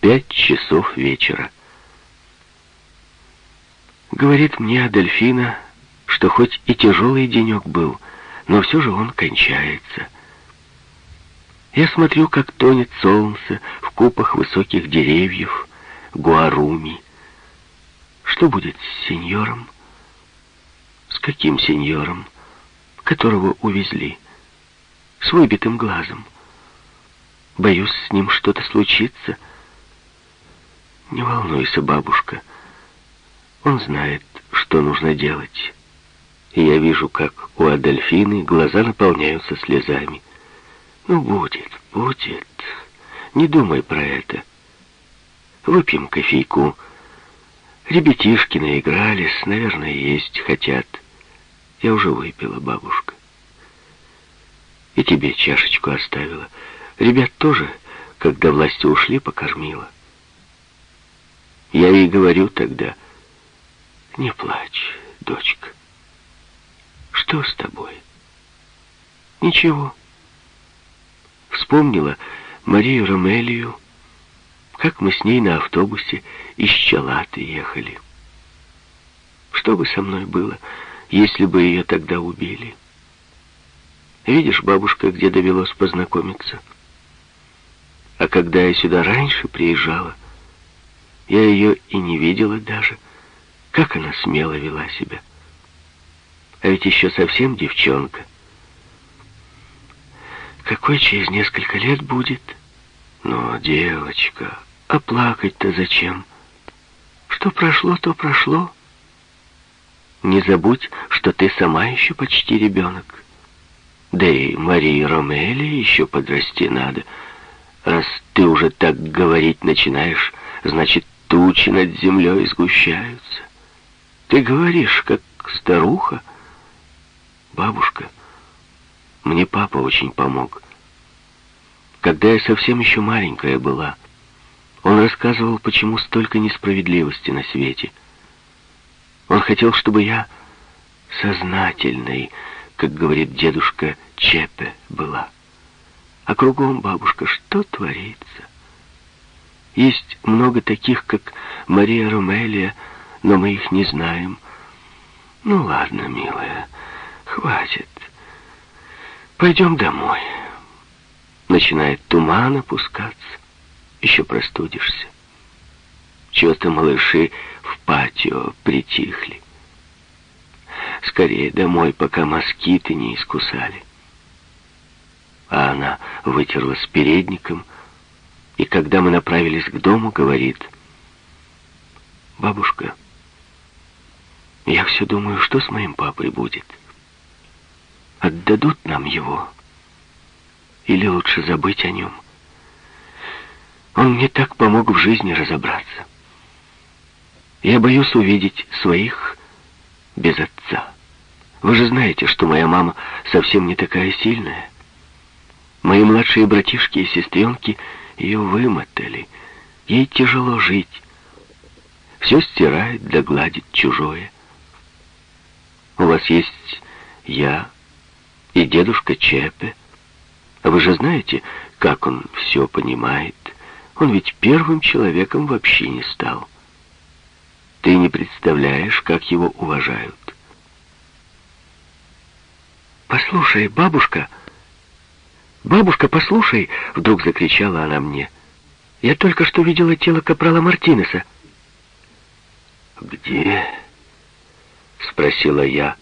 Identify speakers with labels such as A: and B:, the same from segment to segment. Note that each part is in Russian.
A: пять часов вечера. Говорит мне Адольфина, что хоть и тяжелый денек был, но все же он кончается. Я смотрю, как тонет солнце в купах высоких деревьев, гуаруми. Что будет с сеньором? С каким сеньором, которого увезли? С выбитым глазом. Боюсь, с ним что-то случится. Не волнуйся, бабушка. Он знает, что нужно делать. И я вижу, как у Адольфины глаза наполняются слезами. Ну, будет, будет. Не думай про это. Выпьем кофейку. Ребятишки наигрались, наверное, есть хотят. Я уже выпила, бабушка. И тебе чашечку оставила. Ребят тоже, когда власти ушли, покормила. Я ей говорю тогда, не плачь, дочка. Что с тобой? Ничего вспомнила Марию Ромелию, как мы с ней на автобусе из Чалаты ехали. Что бы со мной было, если бы ее тогда убили? Видишь, бабушка, где довелось познакомиться? А когда я сюда раньше приезжала, я ее и не видела даже, как она смело вела себя. А ведь еще совсем девчонка. Какой через несколько лет будет? Но, девочка, а плакать-то зачем? Что прошло, то прошло. Не забудь, что ты сама еще почти ребенок. Да и Марии Ромели еще подрасти надо. Раз ты уже так говорить начинаешь, значит, тучи над землей сгущаются. Ты говоришь, как старуха. Бабушка, мне папа очень помог. Когда я совсем еще маленькая была, он рассказывал, почему столько несправедливости на свете. Он хотел, чтобы я сознательной, как говорит дедушка Чепе, была. А кругом, бабушка, что творится? Есть много таких, как Мария Румелия, но мы их не знаем. Ну ладно, милая, хватит. Пойдем домой. Начинает туман опускаться. Еще простудишься. Чего-то малыши в патио притихли. Скорее домой, пока москиты не искусали. А она вытерла с передником, и когда мы направились к дому, говорит, «Бабушка, я все думаю, что с моим папой будет?» Отдадут нам его? Или лучше забыть о нем? Он мне так помог в жизни разобраться. Я боюсь увидеть своих без отца. Вы же знаете, что моя мама совсем не такая сильная. Мои младшие братишки и сестренки ее вымотали. Ей тяжело жить. Все стирает да гладит чужое. У вас есть я, и дедушка Чепе. Вы же знаете, как он все понимает. Он ведь первым человеком вообще не стал. Ты не представляешь, как его уважают. «Послушай, бабушка!» «Бабушка, послушай!» — вдруг закричала она мне. «Я только что видела тело капрала Мартинеса». «Где?» — спросила я.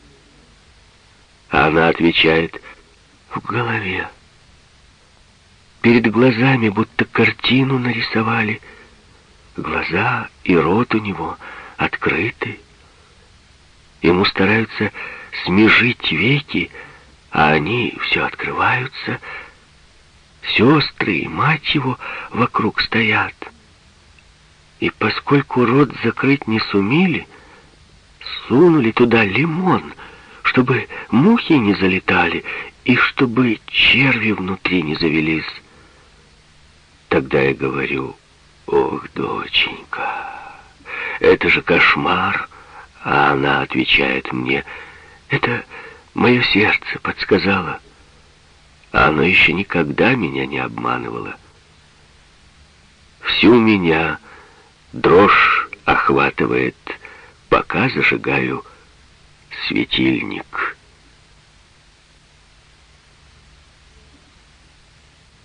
A: А она отвечает, в голове. Перед глазами будто картину нарисовали. Глаза и рот у него открыты. Ему стараются смежить веки, а они все открываются. Сестры и мать его вокруг стоят. И поскольку рот закрыть не сумели, сунули туда лимон — чтобы мухи не залетали и чтобы черви внутри не завелись. Тогда я говорю, ох, доченька, это же кошмар. А она отвечает мне, это мое сердце подсказало. А оно еще никогда меня не обманывало. Всю меня дрожь охватывает, пока зажигаю светильник».